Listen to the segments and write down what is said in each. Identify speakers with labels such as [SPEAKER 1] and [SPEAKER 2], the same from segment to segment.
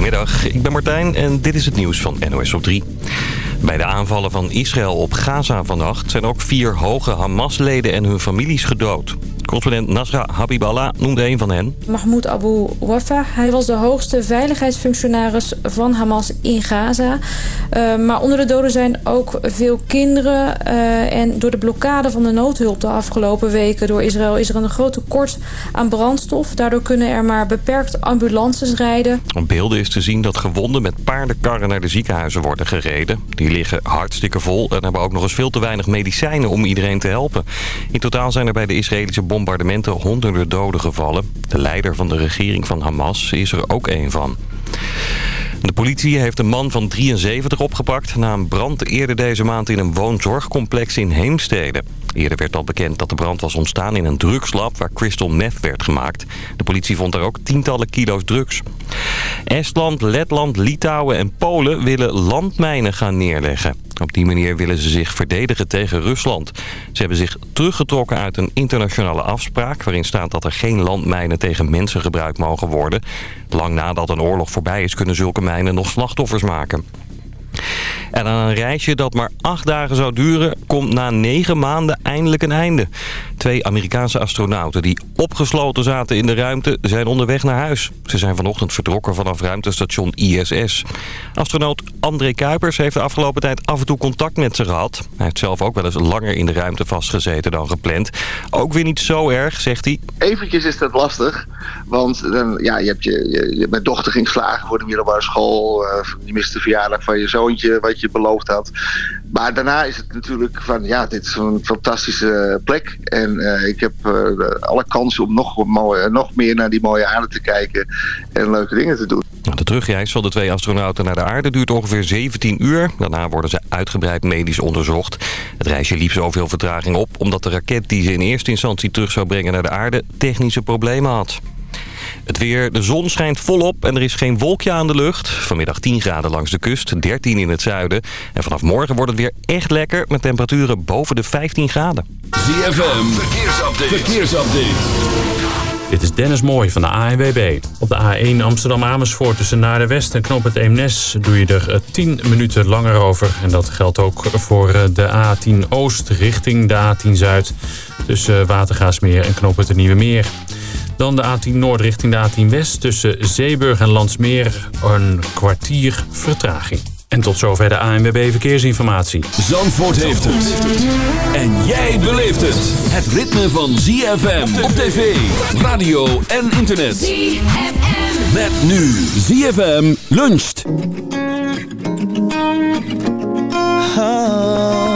[SPEAKER 1] Goedemiddag, ik ben Martijn en dit is het nieuws van NOS op 3. Bij de aanvallen van Israël op Gaza vannacht zijn ook vier hoge Hamas-leden en hun families gedood. Correspondent Nasra Habiballah noemde een van hen.
[SPEAKER 2] Mahmoud Abu Wafa. Hij was de hoogste veiligheidsfunctionaris van Hamas in Gaza. Uh, maar onder de doden zijn ook veel kinderen. Uh, en door de blokkade van de noodhulp de afgelopen weken door Israël... is er een groot tekort aan brandstof. Daardoor kunnen er maar beperkt ambulances rijden.
[SPEAKER 1] Op beelden is te zien dat gewonden met paardenkarren naar de ziekenhuizen worden gereden. Die liggen hartstikke vol en hebben ook nog eens veel te weinig medicijnen om iedereen te helpen. In totaal zijn er bij de Israëlische bombardementen honderden doden gevallen. De leider van de regering van Hamas is er ook een van. De politie heeft een man van 73 opgepakt na een brand eerder deze maand in een woonzorgcomplex in Heemstede. Eerder werd al bekend dat de brand was ontstaan in een drugslab waar crystal meth werd gemaakt. De politie vond daar ook tientallen kilo's drugs. Estland, Letland, Litouwen en Polen willen landmijnen gaan neerleggen. Op die manier willen ze zich verdedigen tegen Rusland. Ze hebben zich teruggetrokken uit een internationale afspraak... waarin staat dat er geen landmijnen tegen mensen gebruikt mogen worden. Lang nadat een oorlog voorbij is kunnen zulke mijnen nog slachtoffers maken. En aan een reisje dat maar acht dagen zou duren... komt na negen maanden eindelijk een einde. Twee Amerikaanse astronauten die opgesloten zaten in de ruimte... zijn onderweg naar huis. Ze zijn vanochtend vertrokken vanaf ruimtestation ISS. Astronaut André Kuipers heeft de afgelopen tijd af en toe contact met ze gehad. Hij heeft zelf ook wel eens langer in de ruimte vastgezeten dan gepland. Ook weer niet zo erg, zegt hij.
[SPEAKER 3] Eventjes is dat lastig. Want dan, ja, je hebt je, je, mijn dochter ging slagen voor de middelbare school. Uh, je mist de verjaardag van je wat je beloofd had. Maar daarna is het natuurlijk van, ja, dit is een fantastische plek. En uh, ik heb uh, alle kansen om nog, mooi, nog meer naar die mooie aarde te kijken en leuke dingen te doen.
[SPEAKER 1] De terugreis van de twee astronauten naar de aarde duurt ongeveer 17 uur. Daarna worden ze uitgebreid medisch onderzocht. Het reisje liep zoveel vertraging op omdat de raket die ze in eerste instantie terug zou brengen naar de aarde technische problemen had. Het weer, de zon schijnt volop en er is geen wolkje aan de lucht. Vanmiddag 10 graden langs de kust, 13 in het zuiden. En vanaf morgen wordt het weer echt lekker met temperaturen boven de 15 graden.
[SPEAKER 4] ZFM, verkeersupdate. verkeersupdate.
[SPEAKER 5] Dit is Dennis Mooij van de ANWB. Op de A1 Amsterdam-Amersfoort tussen Naar de West en Knoop het Eemnes... doe je er 10 minuten langer over. En dat geldt ook voor de A10 Oost richting de A10 Zuid... tussen Watergaasmeer en Knoop het Nieuwe Meer. Dan de A10 Noord richting de A10 West tussen Zeeburg en Landsmeer een kwartier vertraging. En tot zover de ANWB Verkeersinformatie.
[SPEAKER 4] Zandvoort heeft het. En jij beleeft het. Het ritme van ZFM op tv, radio en internet. ZFM. Met nu ZFM luncht.
[SPEAKER 6] my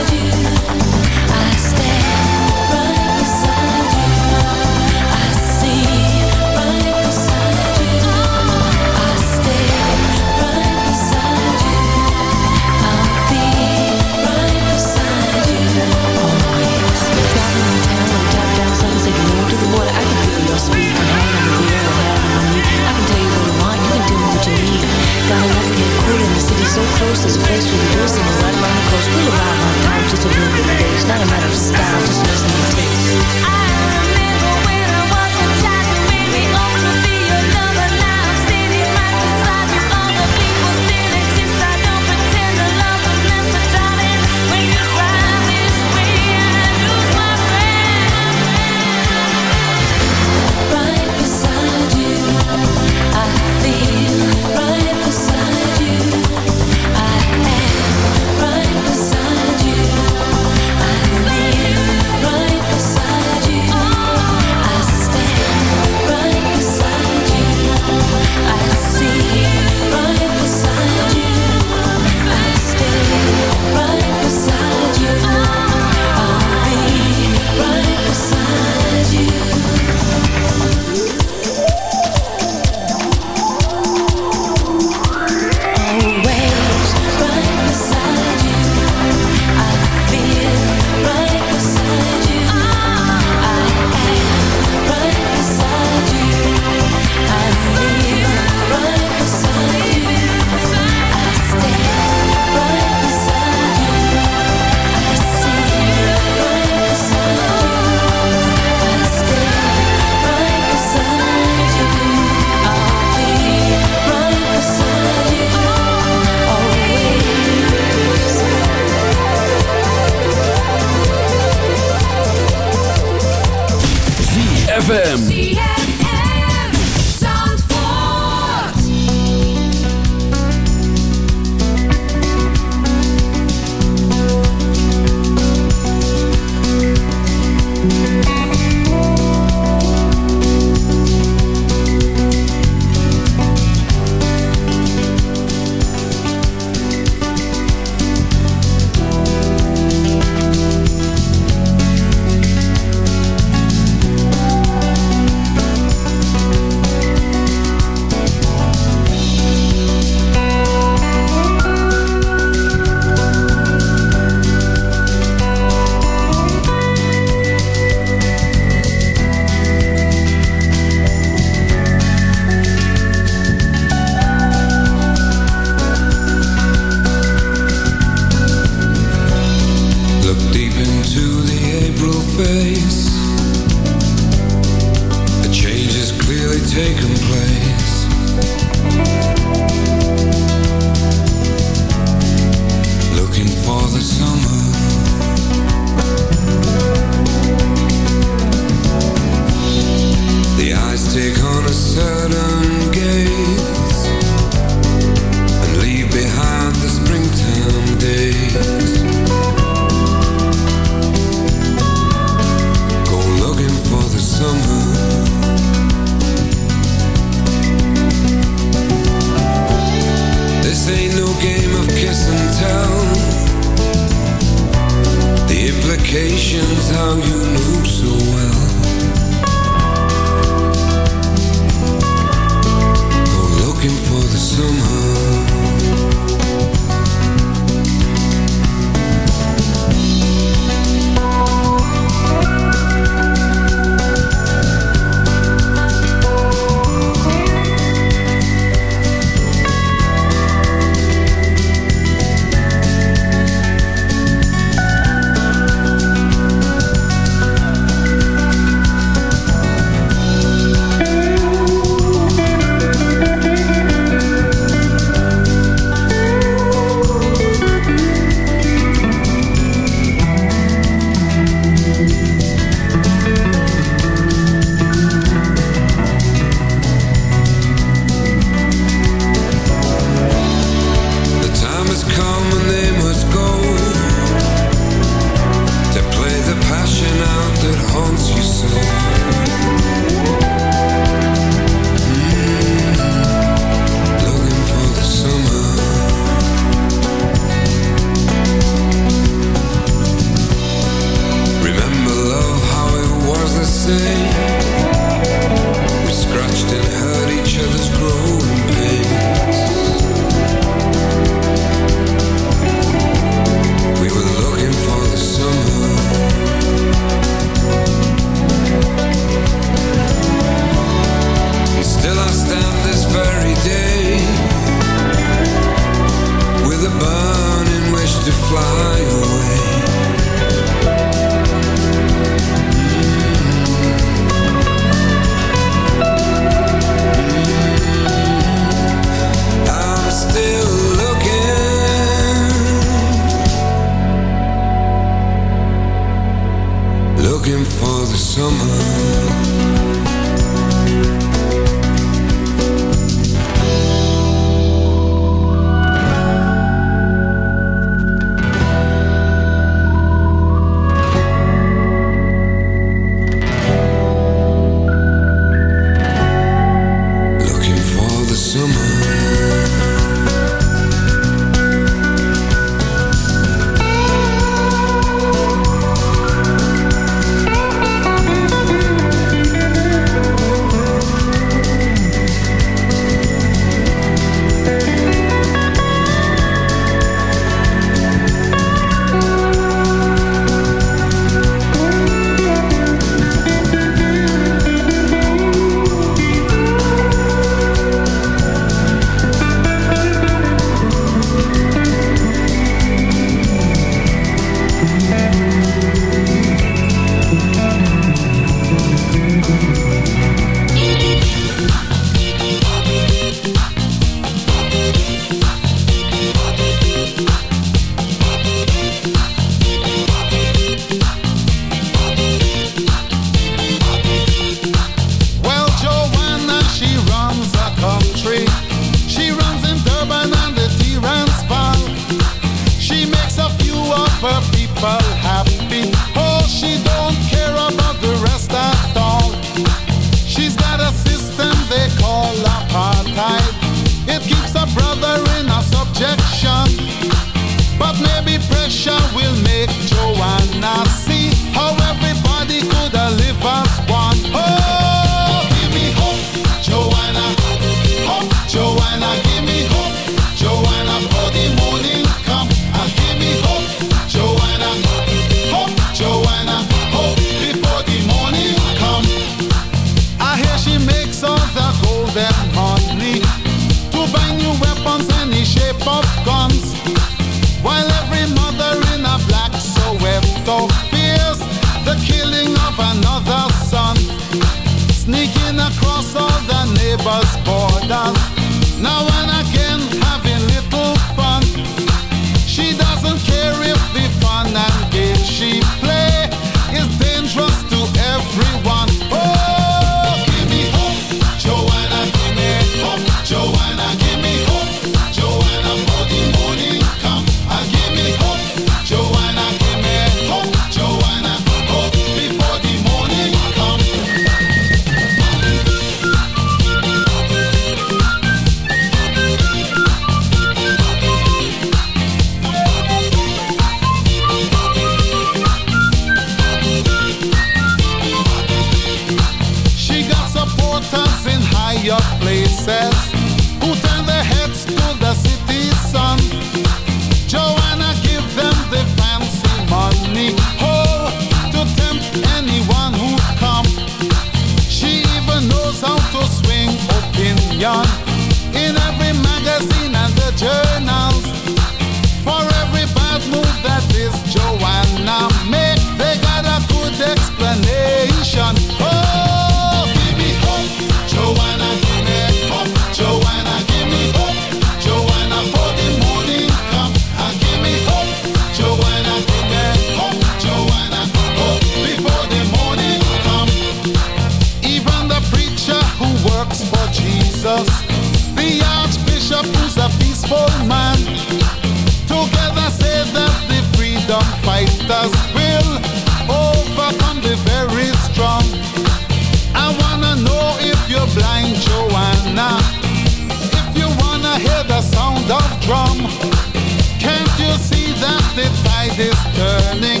[SPEAKER 7] turning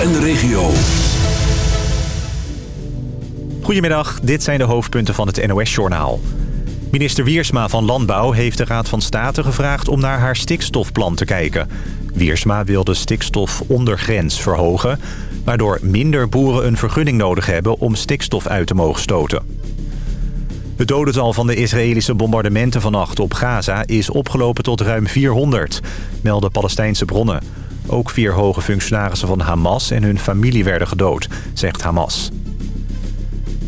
[SPEAKER 4] En de regio.
[SPEAKER 8] Goedemiddag, dit zijn de hoofdpunten van het NOS-journaal. Minister Wiersma van Landbouw heeft de Raad van State gevraagd om naar haar stikstofplan te kijken. Wiersma wil de stikstofondergrens verhogen... waardoor minder boeren een vergunning nodig hebben om stikstof uit te mogen stoten. Het dodental van de Israëlische bombardementen vannacht op Gaza is opgelopen tot ruim 400, melden Palestijnse bronnen. Ook vier hoge functionarissen van Hamas en hun familie werden gedood, zegt Hamas.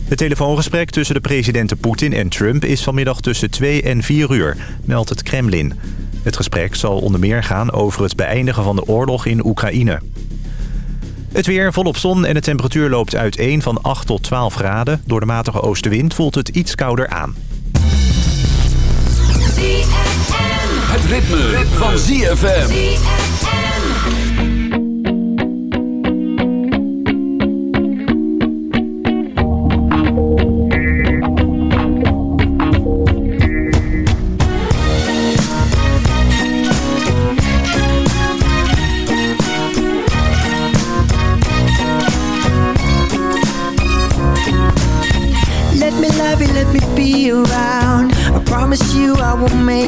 [SPEAKER 8] Het telefoongesprek tussen de presidenten Poetin en Trump is vanmiddag tussen 2 en 4 uur, meldt het Kremlin. Het gesprek zal onder meer gaan over het beëindigen van de oorlog in Oekraïne. Het weer volop zon en de temperatuur loopt uiteen van 8 tot 12 graden. Door de matige oostenwind voelt het iets kouder aan.
[SPEAKER 4] Het ritme, van ZFM.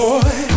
[SPEAKER 9] boy.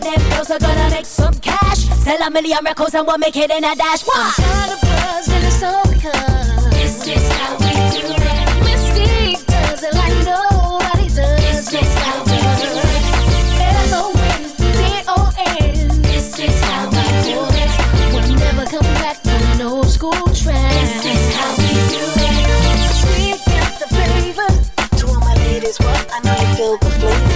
[SPEAKER 10] Them girls are gonna make some cash. Sell a million records and we'll make it in a dash. Why?
[SPEAKER 11] Got a buzz and it's all because
[SPEAKER 10] This is how we do it.
[SPEAKER 11] Mystique does it like nobody does.
[SPEAKER 10] This is how we do it.
[SPEAKER 11] L-O-N-D-O-N.
[SPEAKER 10] This is how we do it.
[SPEAKER 11] We'll never come back from no school track.
[SPEAKER 10] This is how we do it.
[SPEAKER 11] We got the flavor. To all my ladies, what? I know you feel the flavor.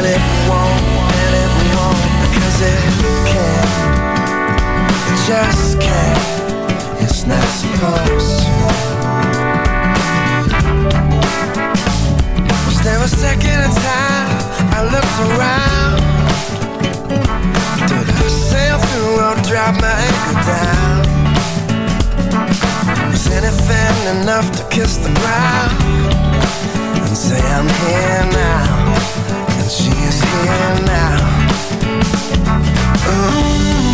[SPEAKER 12] When it won't, and it won't, because it can't. It just can't. It's not supposed. Was there a second time I looked around? Did I sail through or drop my anchor down? Was anything enough to kiss the ground and say I'm here now, seeing now. Ooh.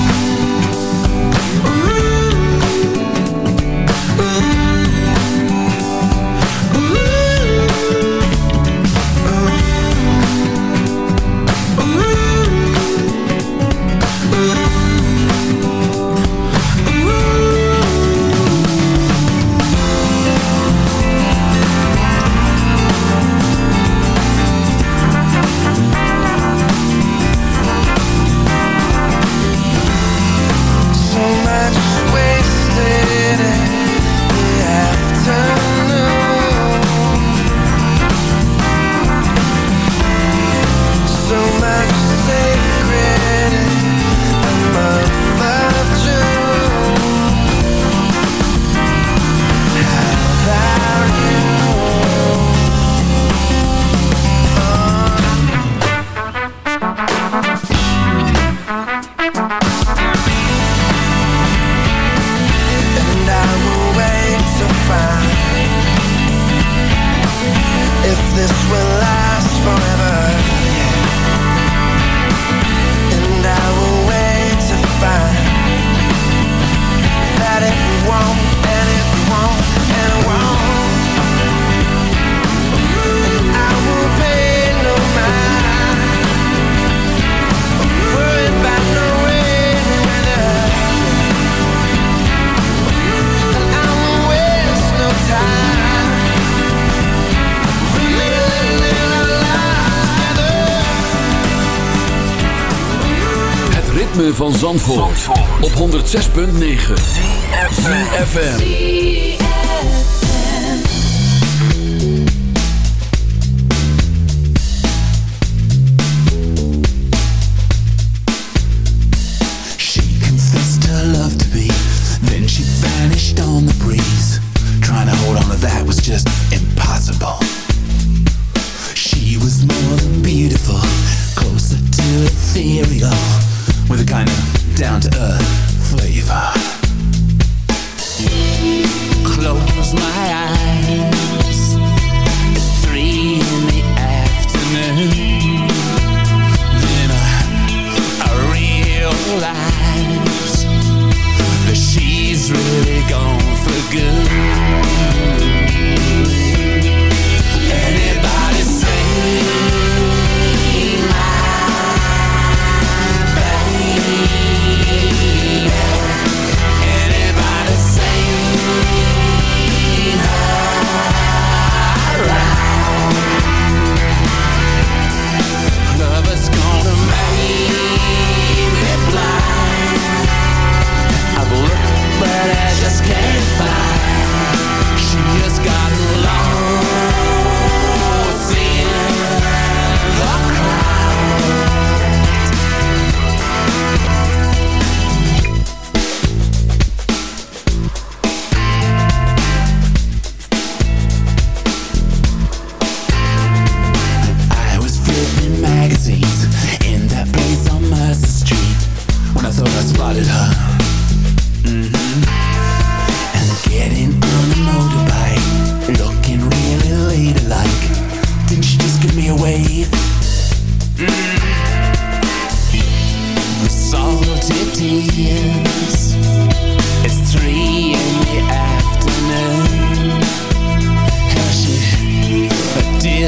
[SPEAKER 4] 106.9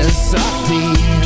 [SPEAKER 4] Softly.